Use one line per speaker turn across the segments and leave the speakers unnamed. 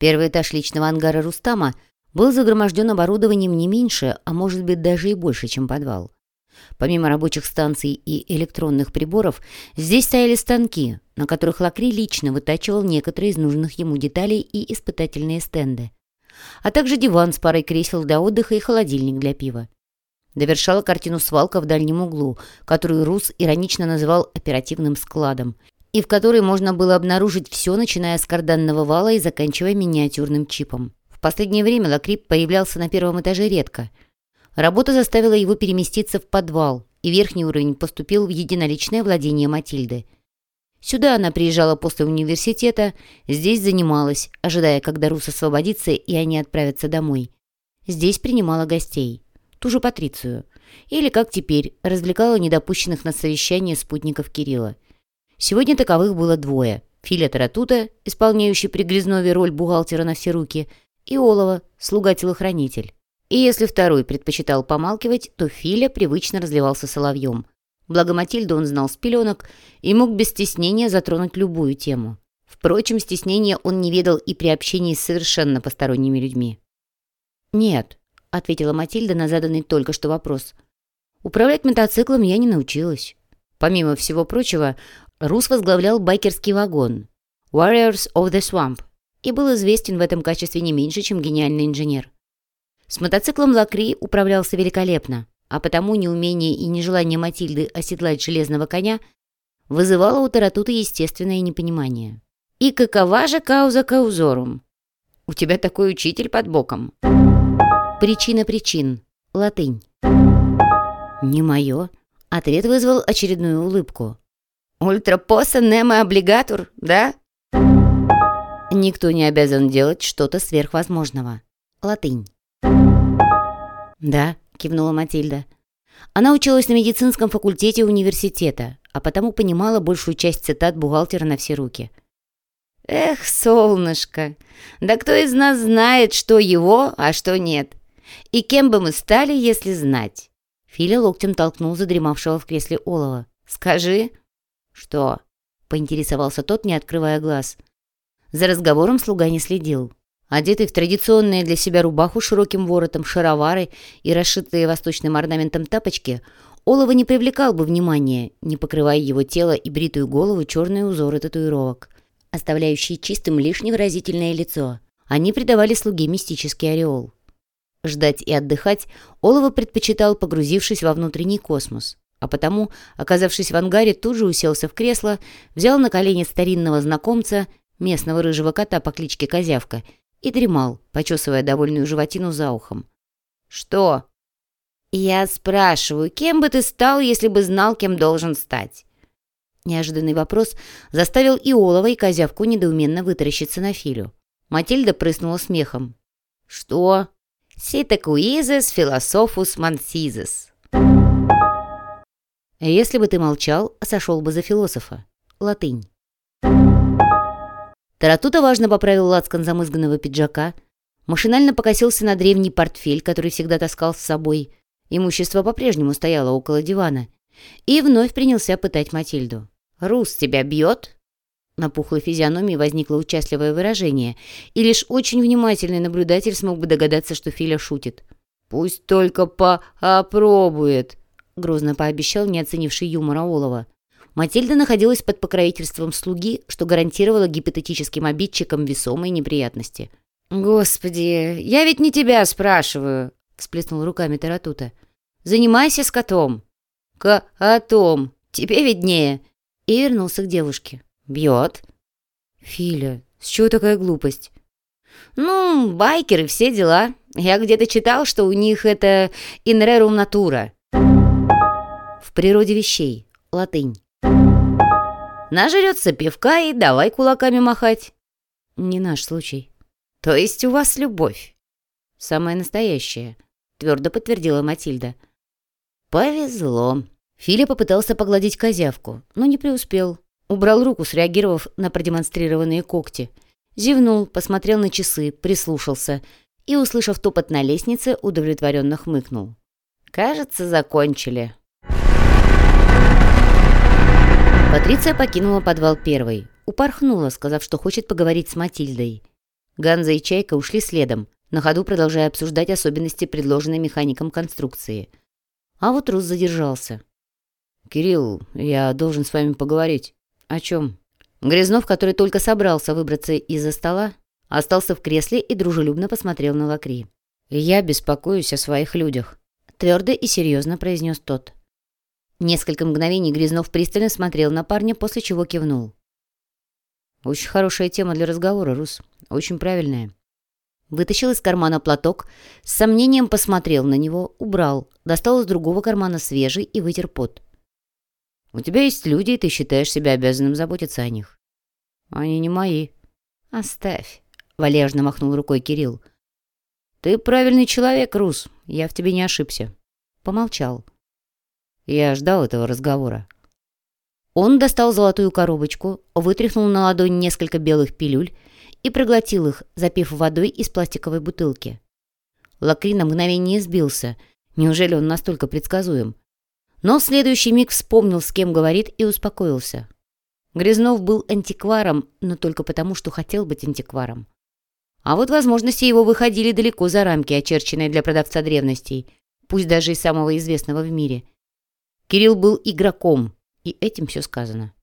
Первый этаж личного ангара Рустама был загроможден оборудованием не меньше, а может быть даже и больше, чем подвал. Помимо рабочих станций и электронных приборов, здесь стояли станки, на которых Лакри лично вытачивал некоторые из нужных ему деталей и испытательные стенды, а также диван с парой кресел для отдыха и холодильник для пива. Довершала картину свалка в дальнем углу, которую Рус иронично называл оперативным складом, и в которой можно было обнаружить все, начиная с карданного вала и заканчивая миниатюрным чипом. В последнее время Лакрип появлялся на первом этаже редко. Работа заставила его переместиться в подвал, и верхний уровень поступил в единоличное владение Матильды. Сюда она приезжала после университета, здесь занималась, ожидая, когда Рус освободится, и они отправятся домой. Здесь принимала гостей ту же Патрицию. Или, как теперь, развлекала недопущенных на совещание спутников Кирилла. Сегодня таковых было двое. Филя Таратута, исполняющий при Грязнове роль бухгалтера на все руки, и Олова, слуга-телохранитель. И если второй предпочитал помалкивать, то Филя привычно разливался соловьем. Благо Матильду он знал с пеленок и мог без стеснения затронуть любую тему. Впрочем, стеснения он не ведал и при общении с совершенно посторонними людьми. Нет, — ответила Матильда на заданный только что вопрос. «Управлять мотоциклом я не научилась». Помимо всего прочего, Рус возглавлял байкерский вагон «Warriors of the Swamp» и был известен в этом качестве не меньше, чем гениальный инженер. С мотоциклом Лакри управлялся великолепно, а потому неумение и нежелание Матильды оседлать железного коня вызывало у Таратута естественное непонимание. «И какова же кауза каузорум? У тебя такой учитель под боком». Причина причин. Латынь. Не мое. Ответ вызвал очередную улыбку. Ультрапоса немо облигатур, да? Никто не обязан делать что-то сверхвозможного. Латынь. Да, кивнула Матильда. Она училась на медицинском факультете университета, а потому понимала большую часть цитат бухгалтера на все руки. «Эх, солнышко, да кто из нас знает, что его, а что нет? И кем бы мы стали, если знать?» Филя локтем толкнул задремавшего в кресле Олова. «Скажи». «Что?» — поинтересовался тот, не открывая глаз. За разговором слуга не следил. Одетый в традиционные для себя рубаху широким воротом, шаровары и расшитые восточным орнаментом тапочки, Олова не привлекал бы внимания, не покрывая его тело и бритую голову черные узоры татуировок, оставляющие чистым лишь невыразительное лицо. Они придавали слуге мистический ореол. Ждать и отдыхать Олова предпочитал, погрузившись во внутренний космос. А потому, оказавшись в ангаре, тут же уселся в кресло, взял на колени старинного знакомца, местного рыжего кота по кличке Козявка, и дремал, почесывая довольную животину за ухом. «Что?» «Я спрашиваю, кем бы ты стал, если бы знал, кем должен стать?» Неожиданный вопрос заставил и Олова, и Козявку недоуменно вытаращиться на Филю. Матильда прыснула смехом. «Что?» Ситекуизес философус мансизес. Если бы ты молчал, сошел бы за философа. Латынь. Таратута важно поправил лацкан замызганного пиджака, машинально покосился на древний портфель, который всегда таскал с собой. Имущество по-прежнему стояло около дивана. И вновь принялся пытать Матильду. «Рус тебя бьет?» На пухлой физиономии возникло участливое выражение, и лишь очень внимательный наблюдатель смог бы догадаться, что Филя шутит. «Пусть только попробует», — грозно пообещал не оценивший юмора Олова. Матильда находилась под покровительством слуги, что гарантировало гипотетическим обидчикам весомые неприятности. «Господи, я ведь не тебя спрашиваю», — всплеснул руками Таратута. «Занимайся с котом». «Котом, тебе виднее», и вернулся к девушке. «Бьет». «Филя, с чего такая глупость?» «Ну, байкеры, все дела. Я где-то читал, что у них это инрерум натура». «В природе вещей. Латынь». «Нажрется пивка и давай кулаками махать». «Не наш случай». «То есть у вас любовь?» «Самая настоящая», — твердо подтвердила Матильда. «Повезло». Филя попытался погладить козявку, но не преуспел. Убрал руку, среагировав на продемонстрированные когти. Зевнул, посмотрел на часы, прислушался и, услышав топот на лестнице, удовлетворенно хмыкнул. «Кажется, закончили». Патриция покинула подвал первой. Упорхнула, сказав, что хочет поговорить с Матильдой. Ганза и Чайка ушли следом, на ходу продолжая обсуждать особенности предложенной механиком конструкции. А вот Рус задержался. «Кирилл, я должен с вами поговорить». «О чем?» Грязнов, который только собрался выбраться из-за стола, остался в кресле и дружелюбно посмотрел на Лакри. «Я беспокоюсь о своих людях», — твердо и серьезно произнес тот. Несколько мгновений Грязнов пристально смотрел на парня, после чего кивнул. «Очень хорошая тема для разговора, Рус. Очень правильная». Вытащил из кармана платок, с сомнением посмотрел на него, убрал, достал из другого кармана свежий и вытер пот. «У тебя есть люди, и ты считаешь себя обязанным заботиться о них». «Они не мои». «Оставь», — валежно махнул рукой Кирилл. «Ты правильный человек, Рус. Я в тебе не ошибся». Помолчал. Я ждал этого разговора. Он достал золотую коробочку, вытряхнул на ладонь несколько белых пилюль и проглотил их, запив водой из пластиковой бутылки. Лакри на мгновение сбился. Неужели он настолько предсказуем? Но в следующий миг вспомнил, с кем говорит, и успокоился. Грязнов был антикваром, но только потому, что хотел быть антикваром. А вот возможности его выходили далеко за рамки, очерченные для продавца древностей, пусть даже и самого известного в мире. Кирилл был игроком, и этим все сказано.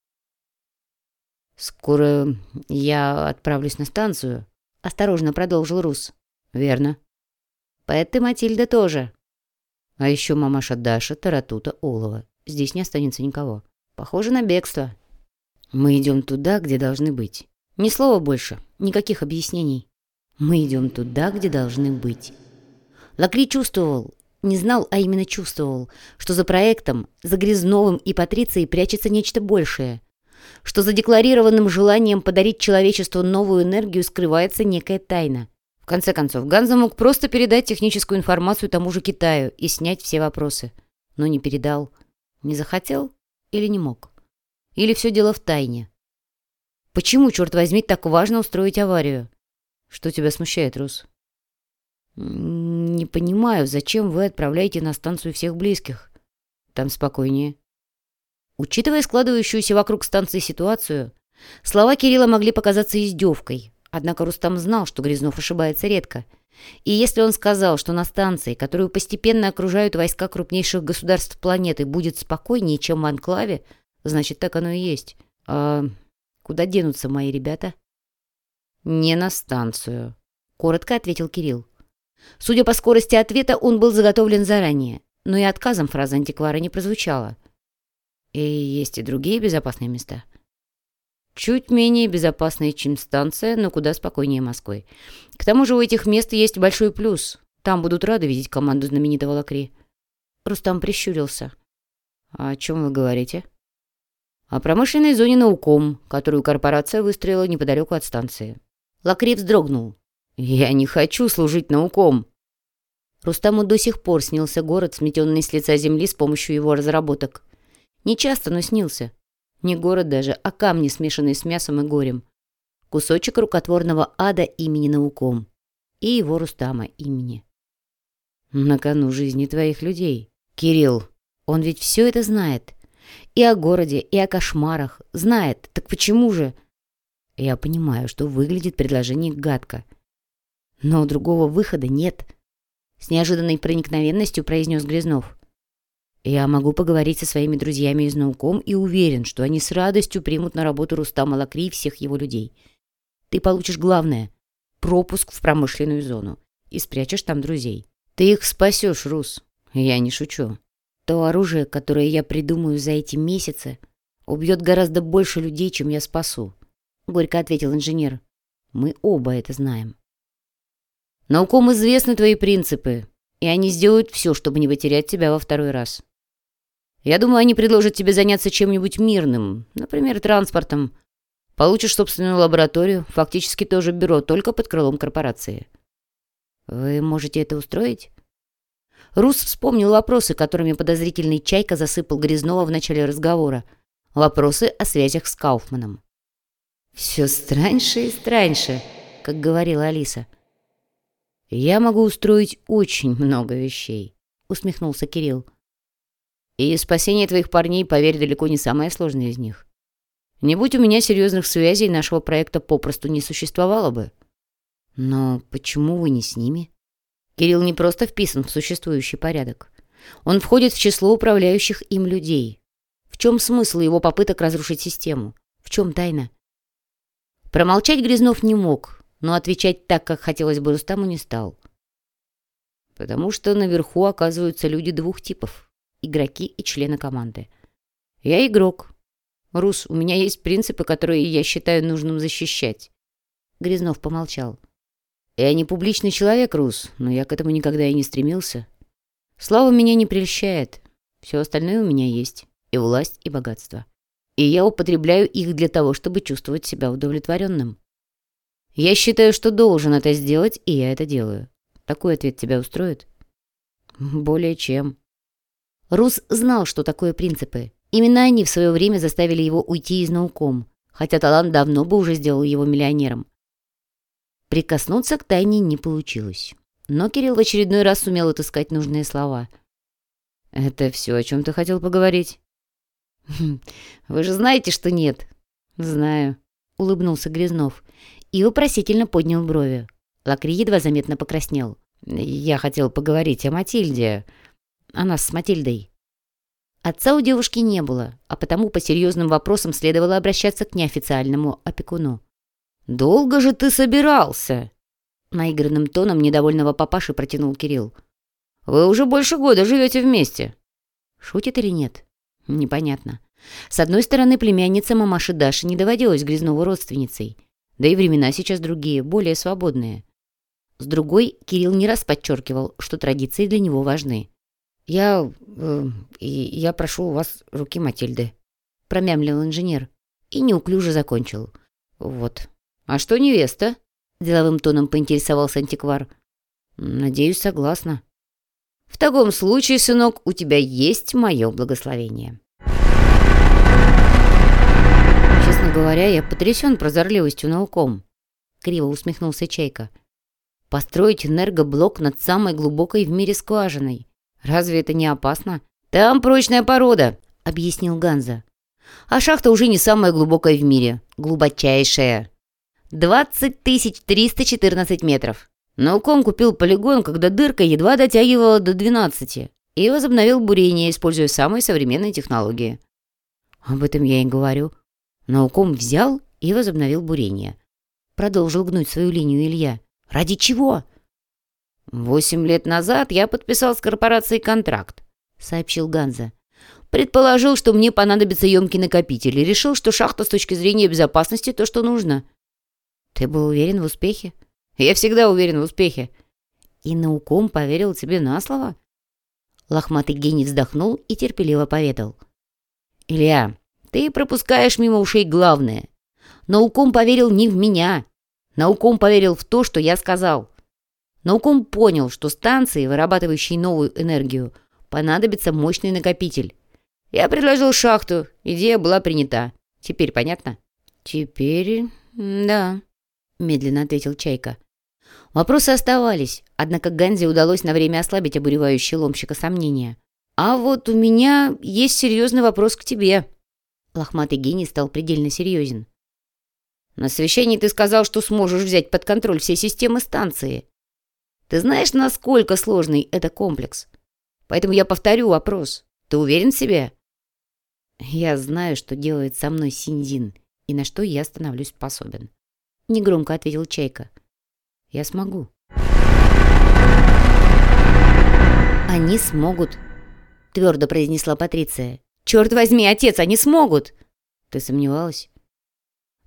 «Скоро я отправлюсь на станцию», — осторожно продолжил Рус. «Верно». «Поэт и Матильда тоже». «А еще мамаша Даша, Таратута, Олова. Здесь не останется никого. Похоже на бегство». «Мы идем туда, где должны быть. Ни слова больше, никаких объяснений. Мы идем туда, где должны быть». Лакри чувствовал, не знал, а именно чувствовал, что за проектом, за Грязновым и Патрицией прячется нечто большее, что за декларированным желанием подарить человечеству новую энергию скрывается некая тайна. В конце концов, Ганза мог просто передать техническую информацию тому же Китаю и снять все вопросы. Но не передал. Не захотел или не мог? Или все дело в тайне? Почему, черт возьми, так важно устроить аварию? Что тебя смущает, Рус? «Не понимаю, зачем вы отправляете на станцию всех близких? Там спокойнее». Учитывая складывающуюся вокруг станции ситуацию, слова Кирилла могли показаться издевкой, однако Рустам знал, что Грязнов ошибается редко. И если он сказал, что на станции, которую постепенно окружают войска крупнейших государств планеты, будет спокойнее, чем в Анклаве, значит, так оно и есть. А куда денутся мои ребята? «Не на станцию», — коротко ответил Кирилл. Судя по скорости ответа, он был заготовлен заранее, но и отказом фраза антиквара не прозвучала. И есть и другие безопасные места. Чуть менее безопасные, чем станция, но куда спокойнее Москвы. К тому же у этих мест есть большой плюс. Там будут рады видеть команду знаменитого Лакри. Рустам прищурился. «А «О чем вы говорите?» «О промышленной зоне науком, которую корпорация выстроила неподалеку от станции». Лакри вздрогнул. «Я не хочу служить науком!» Рустаму до сих пор снился город, сметенный с лица земли с помощью его разработок. Не часто, но снился. Не город даже, а камни, смешанные с мясом и горем. Кусочек рукотворного ада имени науком. И его Рустама имени. На кону жизни твоих людей. Кирилл, он ведь все это знает. И о городе, и о кошмарах. Знает. Так почему же... Я понимаю, что выглядит предложение гадко. Но другого выхода нет. С неожиданной проникновенностью произнес Грязнов. Я могу поговорить со своими друзьями из науком и уверен, что они с радостью примут на работу Рустама Лакри и всех его людей. Ты получишь главное — пропуск в промышленную зону и спрячешь там друзей. Ты их спасешь, Рус. Я не шучу. То оружие, которое я придумаю за эти месяцы, убьет гораздо больше людей, чем я спасу. Горько ответил инженер. Мы оба это знаем. Науком известны твои принципы, и они сделают все, чтобы не потерять тебя во второй раз. Я думаю, они предложат тебе заняться чем-нибудь мирным, например, транспортом. Получишь собственную лабораторию, фактически тоже бюро, только под крылом корпорации. Вы можете это устроить? Рус вспомнил вопросы, которыми подозрительный Чайка засыпал Грязнова в начале разговора. Вопросы о связях с Кауфманом. «Все страньше и страньше», как говорила Алиса. «Я могу устроить очень много вещей», — усмехнулся Кирилл. «И спасение твоих парней, поверь, далеко не самое сложное из них. Не будь у меня серьезных связей, нашего проекта попросту не существовало бы. Но почему вы не с ними? Кирилл не просто вписан в существующий порядок. Он входит в число управляющих им людей. В чем смысл его попыток разрушить систему? В чем тайна? Промолчать Грязнов не мог, но отвечать так, как хотелось бы Рустаму, не стал. Потому что наверху оказываются люди двух типов — игроки и члены команды. Я игрок. Рус, у меня есть принципы, которые я считаю нужным защищать. Грязнов помолчал. Я не публичный человек, Рус, но я к этому никогда и не стремился. Слава меня не прельщает. Все остальное у меня есть. И власть, и богатство. И я употребляю их для того, чтобы чувствовать себя удовлетворенным. Я считаю, что должен это сделать, и я это делаю. Такой ответ тебя устроит? Более чем. Рус знал, что такое принципы. Именно они в свое время заставили его уйти из науком, хотя талант давно бы уже сделал его миллионером. Прикоснуться к тайне не получилось. Но Кирилл в очередной раз сумел отыскать нужные слова. «Это все, о чем ты хотел поговорить?» «Вы же знаете, что нет». «Знаю», — улыбнулся Грязнов и вопросительно поднял брови. Лакри едва заметно покраснел. «Я хотел поговорить о Матильде. О нас с Матильдой». Отца у девушки не было, а потому по серьезным вопросам следовало обращаться к неофициальному опекуну. «Долго же ты собирался?» Наигранным тоном недовольного папаши протянул Кирилл. «Вы уже больше года живете вместе». Шутит или нет? Непонятно. С одной стороны, племянница мамаши Даши не доводилась Грязнову родственницей. Да и времена сейчас другие, более свободные. С другой, Кирилл не раз подчеркивал, что традиции для него важны. «Я... Э, я прошу у вас руки Матильды», — промямлил инженер и неуклюже закончил. «Вот». «А что невеста?» — деловым тоном поинтересовался антиквар. «Надеюсь, согласна». «В таком случае, сынок, у тебя есть мое благословение». «Честно говоря, я потрясен прозорливостью науком», — криво усмехнулся Чайка. «Построить энергоблок над самой глубокой в мире скважиной. Разве это не опасно?» «Там прочная порода», — объяснил Ганза. «А шахта уже не самая глубокая в мире, глубочайшая». 20 314 метров. Науком купил полигон, когда дырка едва дотягивала до 12, и возобновил бурение, используя самые современные технологии. Об этом я и говорю. Науком взял и возобновил бурение. Продолжил гнуть свою линию Илья. Ради чего? «Восемь лет назад я подписал с корпорацией контракт», — сообщил Ганза. «Предположил, что мне понадобится емкий накопитель, и решил, что шахта с точки зрения безопасности то, что нужно. Ты был уверен в успехе? Я всегда уверен в успехе. И науком поверил тебе на слово? Лохматый гений вздохнул и терпеливо поведал. Илья, ты пропускаешь мимо ушей главное. Науком поверил не в меня. Науком поверил в то, что я сказал. Науком понял, что станции, вырабатывающей новую энергию, понадобится мощный накопитель. Я предложил шахту, идея была принята. Теперь понятно? Теперь, да. — медленно ответил Чайка. Вопросы оставались, однако Ганзе удалось на время ослабить обуревающий ломщика сомнения. «А вот у меня есть серьезный вопрос к тебе». Лохматый гений стал предельно серьезен. «На совещании ты сказал, что сможешь взять под контроль все системы станции. Ты знаешь, насколько сложный это комплекс? Поэтому я повторю вопрос. Ты уверен в себе?» «Я знаю, что делает со мной Синдин и на что я становлюсь способен», — негромко ответил Чайка. «Я смогу». «Они смогут», — твердо произнесла Патриция. «Черт возьми, отец, они смогут!» «Ты сомневалась?»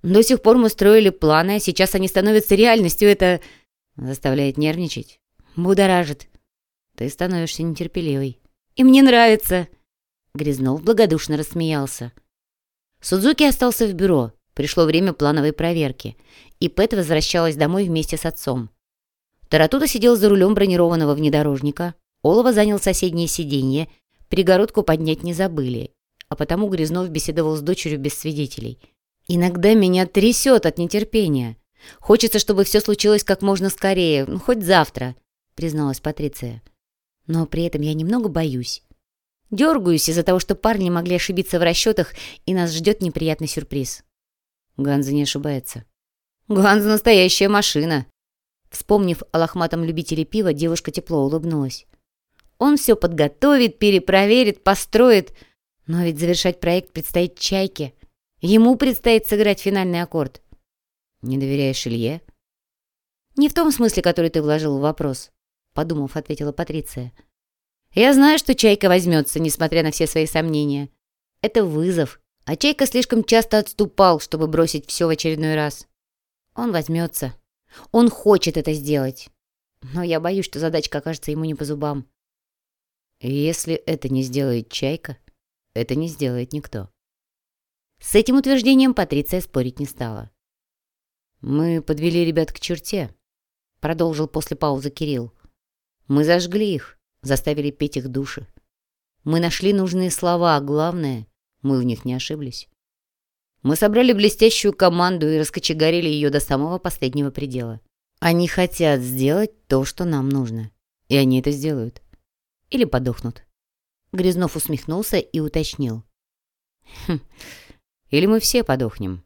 «До сих пор мы строили планы, а сейчас они становятся реальностью. Это заставляет нервничать, будоражит. Ты становишься нетерпеливой. И мне нравится!» Грязнов благодушно рассмеялся. Судзуки остался в бюро. Пришло время плановой проверки, и Пэт возвращалась домой вместе с отцом. Таратута сидел за рулем бронированного внедорожника, Олова занял соседнее сиденье, перегородку поднять не забыли, а потому Грязнов беседовал с дочерью без свидетелей. «Иногда меня трясет от нетерпения. Хочется, чтобы все случилось как можно скорее, ну, хоть завтра», — призналась Патриция. «Но при этом я немного боюсь. Дергаюсь из-за того, что парни могли ошибиться в расчетах, и нас ждет неприятный сюрприз». Ганза не ошибается. Ганза настоящая машина. Вспомнив о лохматом любителе пива, девушка тепло улыбнулась. Он все подготовит, перепроверит, построит. Но ведь завершать проект предстоит Чайке. Ему предстоит сыграть финальный аккорд. Не доверяешь Илье? Не в том смысле, который ты вложил в вопрос, подумав, ответила Патриция. Я знаю, что Чайка возьмется, несмотря на все свои сомнения. Это вызов, а Чайка слишком часто отступал, чтобы бросить все в очередной раз. Он возьмется. Он хочет это сделать. Но я боюсь, что задачка окажется ему не по зубам. Если это не сделает Чайка, это не сделает никто. С этим утверждением Патриция спорить не стала. «Мы подвели ребят к черте», — продолжил после паузы Кирилл. «Мы зажгли их, заставили петь их души. Мы нашли нужные слова, а главное, мы в них не ошиблись. Мы собрали блестящую команду и раскочегарили ее до самого последнего предела. Они хотят сделать то, что нам нужно. И они это сделают. Или подохнут. Грязнов усмехнулся и уточнил. Хм, или мы все подохнем,